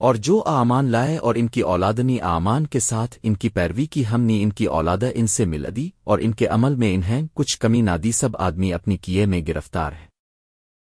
اور جو آمان لائے اور ان کی اولادنی آمان کے ساتھ ان کی پیروی کی ہم نے ان کی اولادہ ان سے مل دی اور ان کے عمل میں انہیں کچھ کمی نہ دی سب آدمی اپنی کیے میں گرفتار ہے